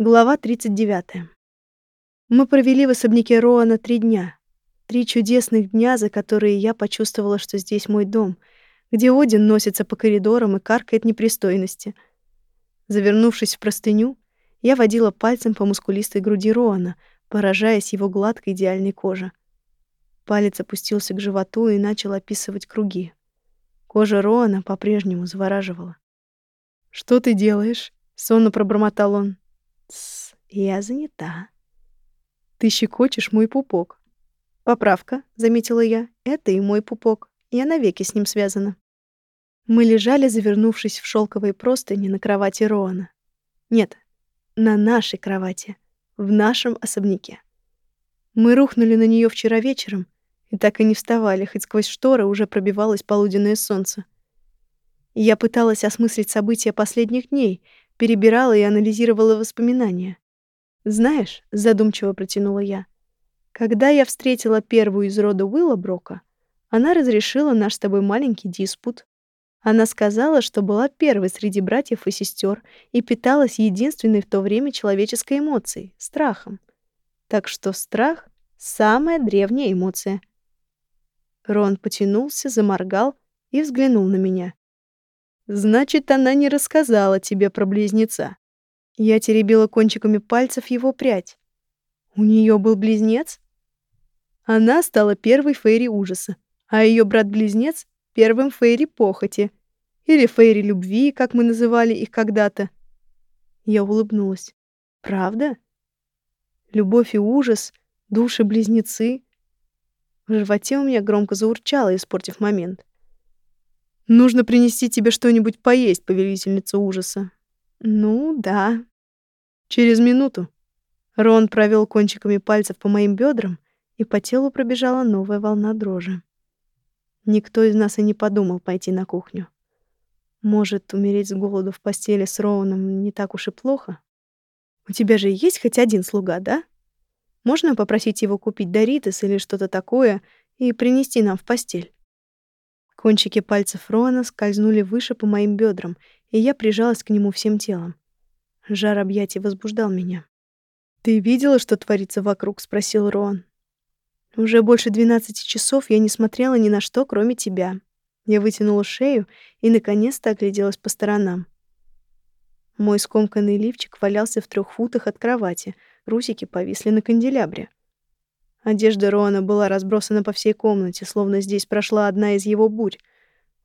Глава 39. Мы провели в особняке Роана три дня. Три чудесных дня, за которые я почувствовала, что здесь мой дом, где Один носится по коридорам и каркает непристойности. Завернувшись в простыню, я водила пальцем по мускулистой груди Роана, поражаясь его гладкой идеальной коже. Палец опустился к животу и начал описывать круги. Кожа Роана по-прежнему завораживала. «Что ты делаешь?» — сонно пробормотал он. Тс, я занята. Ты щекочешь мой пупок. Поправка, заметила я. Это и мой пупок. Я навеки с ним связана. Мы лежали, завернувшись в шелковые простыни на кровати Роана. Нет, на нашей кровати, в нашем особняке. Мы рухнули на нее вчера вечером и так и не вставали, хоть сквозь шторы уже пробивалось полуденное солнце. Я пыталась осмыслить события последних дней — перебирала и анализировала воспоминания. «Знаешь», — задумчиво протянула я, «когда я встретила первую из рода Уиллоброка, она разрешила наш с тобой маленький диспут. Она сказала, что была первой среди братьев и сестер и питалась единственной в то время человеческой эмоцией — страхом. Так что страх — самая древняя эмоция». Рон потянулся, заморгал и взглянул на меня. Значит, она не рассказала тебе про близнеца. Я теребила кончиками пальцев его прядь. У нее был близнец? Она стала первой Фейри ужаса, а ее брат-близнец — первым Фейри похоти. Или Фейри любви, как мы называли их когда-то. Я улыбнулась. Правда? Любовь и ужас, души-близнецы. В животе у меня громко заурчало, испортив момент. Нужно принести тебе что-нибудь поесть, повелительница ужаса. Ну, да. Через минуту. Рон провел кончиками пальцев по моим бедрам, и по телу пробежала новая волна дрожи. Никто из нас и не подумал пойти на кухню. Может, умереть с голоду в постели с Роуном не так уж и плохо? У тебя же есть хоть один слуга, да? Можно попросить его купить Доритес или что-то такое и принести нам в постель? Кончики пальцев Роана скользнули выше по моим бедрам, и я прижалась к нему всем телом. Жар объятий возбуждал меня. «Ты видела, что творится вокруг?» — спросил Роан. «Уже больше двенадцати часов я не смотрела ни на что, кроме тебя». Я вытянула шею и, наконец-то, огляделась по сторонам. Мой скомканный лифчик валялся в трех футах от кровати, русики повисли на канделябре. Одежда Роана была разбросана по всей комнате, словно здесь прошла одна из его бурь.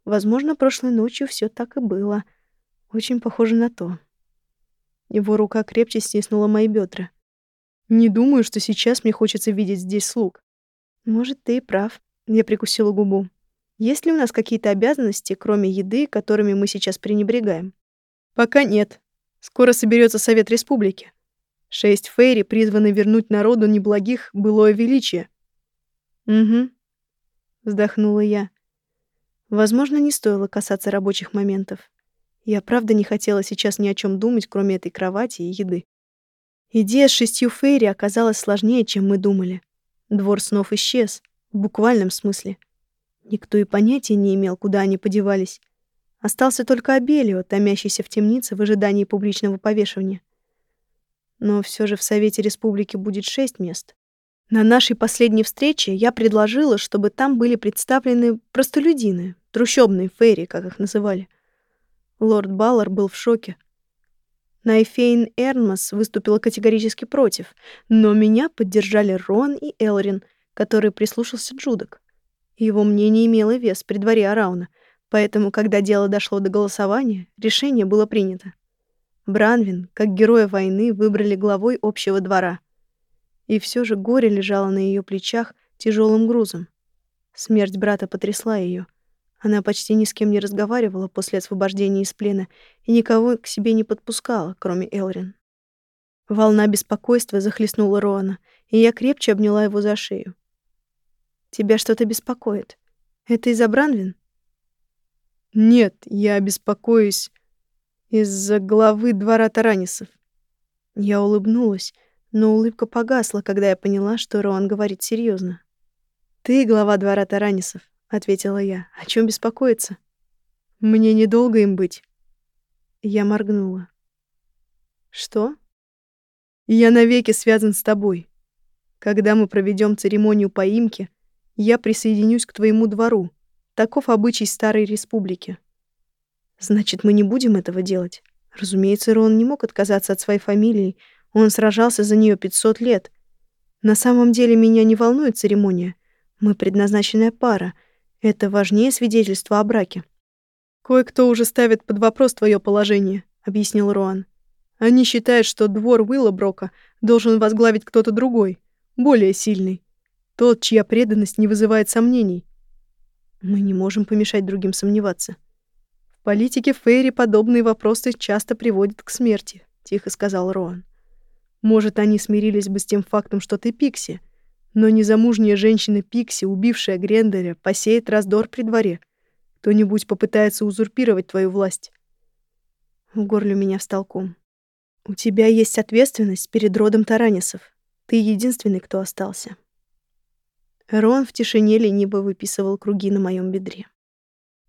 Возможно, прошлой ночью все так и было. Очень похоже на то. Его рука крепче стиснула мои бедра. Не думаю, что сейчас мне хочется видеть здесь слуг. Может, ты и прав. Я прикусила губу. Есть ли у нас какие-то обязанности, кроме еды, которыми мы сейчас пренебрегаем? Пока нет. Скоро соберется Совет Республики. Шесть фейри призваны вернуть народу неблагих былое величие. Угу. Вздохнула я. Возможно, не стоило касаться рабочих моментов. Я правда не хотела сейчас ни о чем думать, кроме этой кровати и еды. Идея с шестью фейри оказалась сложнее, чем мы думали. Двор снов исчез, в буквальном смысле. Никто и понятия не имел, куда они подевались. Остался только Абелио, томящийся в темнице в ожидании публичного повешения но все же в Совете Республики будет шесть мест. На нашей последней встрече я предложила, чтобы там были представлены простолюдины, трущобные фейри, как их называли. Лорд Баллар был в шоке. Найфейн Эрнмас выступила категорически против, но меня поддержали Рон и Элрин, который прислушался Джудок. Его мнение имело вес при дворе Арауна, поэтому, когда дело дошло до голосования, решение было принято. Бранвин, как героя войны, выбрали главой общего двора. И все же горе лежало на ее плечах тяжелым грузом. Смерть брата потрясла ее. Она почти ни с кем не разговаривала после освобождения из плена и никого к себе не подпускала, кроме Элрин. Волна беспокойства захлестнула Роана, и я крепче обняла его за шею. «Тебя что-то беспокоит? Это из-за Бранвин?» «Нет, я беспокоюсь из-за главы двора Таранисов. Я улыбнулась, но улыбка погасла, когда я поняла, что Роан говорит серьезно. «Ты глава двора Таранисов», — ответила я. «О чем беспокоиться?» «Мне недолго им быть». Я моргнула. «Что?» Я навеки связан с тобой. Когда мы проведем церемонию поимки, я присоединюсь к твоему двору. Таков обычай Старой Республики. Значит, мы не будем этого делать. Разумеется, Рон не мог отказаться от своей фамилии. Он сражался за нее 500 лет. На самом деле меня не волнует церемония. Мы предназначенная пара. Это важнее свидетельства о браке. Кое-кто уже ставит под вопрос твое положение, объяснил Роан. Они считают, что двор Уиллоброка должен возглавить кто-то другой, более сильный. Тот, чья преданность не вызывает сомнений. Мы не можем помешать другим сомневаться. В политике Фейри подобные вопросы часто приводят к смерти, тихо сказал Роан. Может, они смирились бы с тем фактом, что ты Пикси, но незамужняя женщина Пикси, убившая Гренделя, посеет раздор при дворе. Кто-нибудь попытается узурпировать твою власть. В горле меня встал ком. У тебя есть ответственность перед родом Таранисов. Ты единственный, кто остался. Рон в тишине лениво выписывал круги на моем бедре.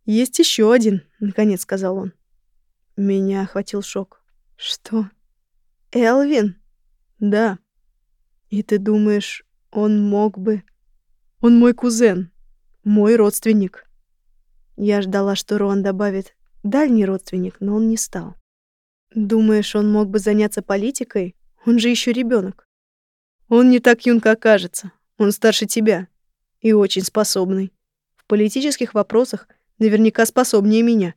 «Есть еще один», — наконец сказал он. Меня охватил шок. «Что? Элвин?» «Да. И ты думаешь, он мог бы...» «Он мой кузен, мой родственник». Я ждала, что Рон добавит «дальний родственник», но он не стал. «Думаешь, он мог бы заняться политикой? Он же еще ребенок. «Он не так юн, как кажется. Он старше тебя. И очень способный. В политических вопросах наверняка способнее меня».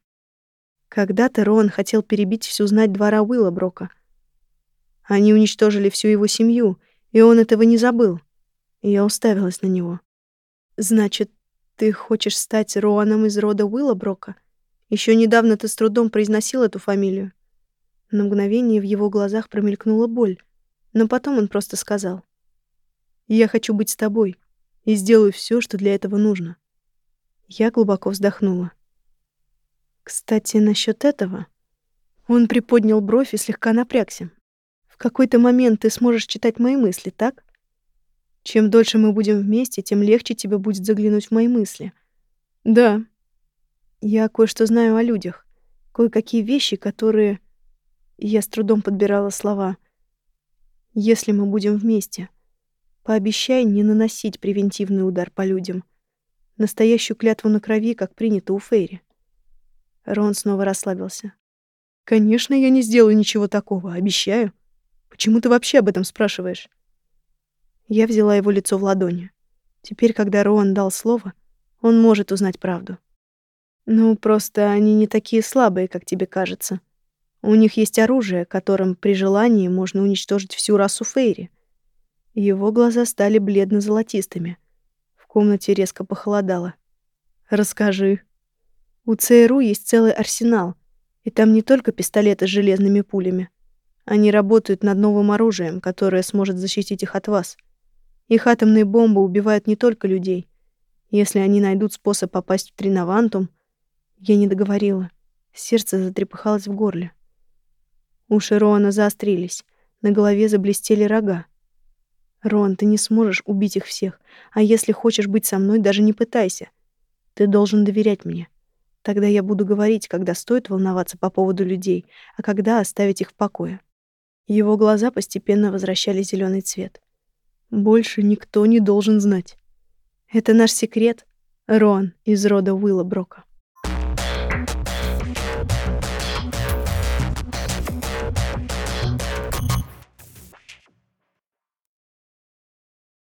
Когда-то Рон хотел перебить всю знать двора Уиллоброка. Они уничтожили всю его семью, и он этого не забыл. Я уставилась на него. «Значит, ты хочешь стать Роаном из рода Уиллоброка? Еще недавно ты с трудом произносил эту фамилию. На мгновение в его глазах промелькнула боль, но потом он просто сказал: "Я хочу быть с тобой и сделаю все, что для этого нужно". Я глубоко вздохнула. Кстати, насчет этого. Он приподнял бровь и слегка напрягся. В какой-то момент ты сможешь читать мои мысли, так? Чем дольше мы будем вместе, тем легче тебе будет заглянуть в мои мысли. Да. Я кое-что знаю о людях. Кое-какие вещи, которые... Я с трудом подбирала слова. Если мы будем вместе, пообещай не наносить превентивный удар по людям. Настоящую клятву на крови, как принято у Фейри. Рон снова расслабился. Конечно, я не сделаю ничего такого, обещаю. Почему ты вообще об этом спрашиваешь? Я взяла его лицо в ладони. Теперь, когда Роан дал слово, он может узнать правду. Ну, просто они не такие слабые, как тебе кажется. У них есть оружие, которым при желании можно уничтожить всю расу Фейри. Его глаза стали бледно-золотистыми. Комнате резко похолодало. Расскажи. У ЦРУ есть целый арсенал, и там не только пистолеты с железными пулями. Они работают над новым оружием, которое сможет защитить их от вас. Их атомные бомбы убивают не только людей. Если они найдут способ попасть в Тринавантум... Я не договорила. Сердце затрепыхалось в горле. Уши Роана заострились. На голове заблестели рога. «Рон, ты не сможешь убить их всех. А если хочешь быть со мной, даже не пытайся. Ты должен доверять мне. Тогда я буду говорить, когда стоит волноваться по поводу людей, а когда оставить их в покое». Его глаза постепенно возвращали зеленый цвет. Больше никто не должен знать. Это наш секрет, Рон из рода Уилла Брока.